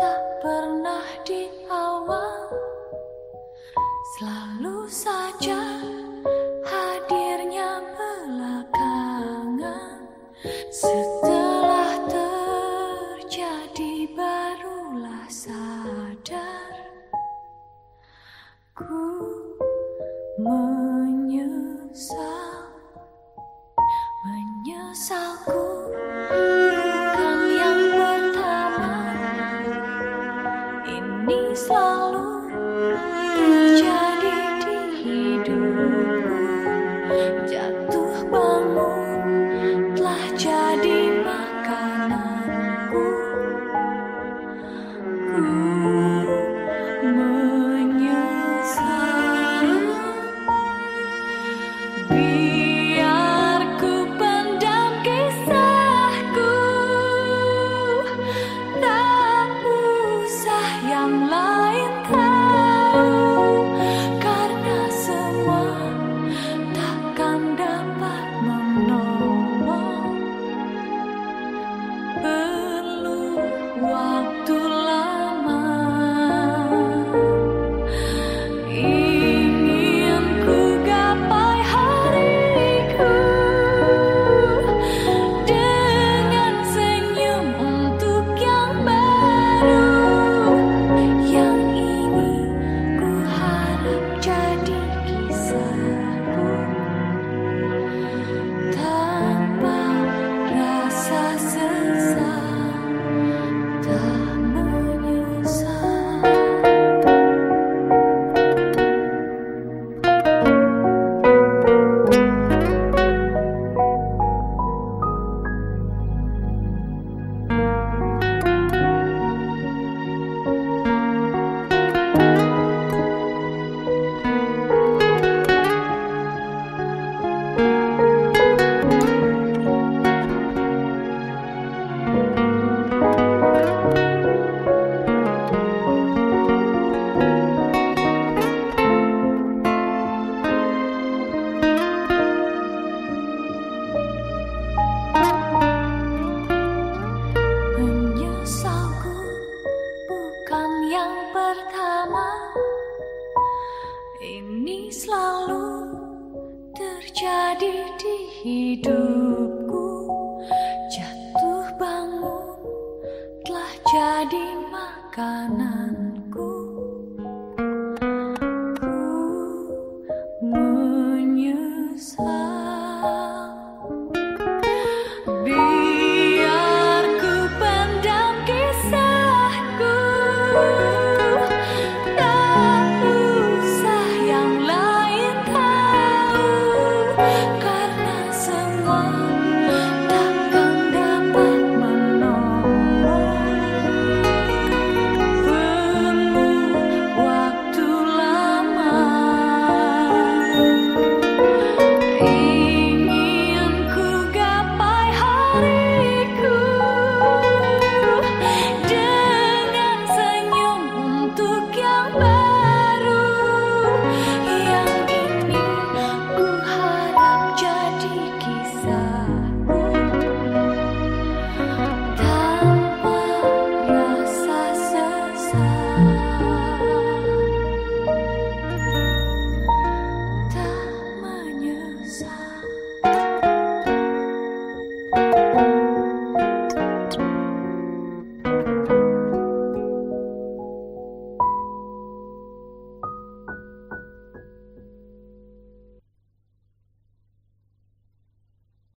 tak pernah di awal. Selalu saja hadirnya belakangan. Setelah terjadi barulah sadar Ku menyesal. Menyesalku 的 yang pertama. Ini selalu terjadi di hidupku. Jatuh bangun telah jadi makananku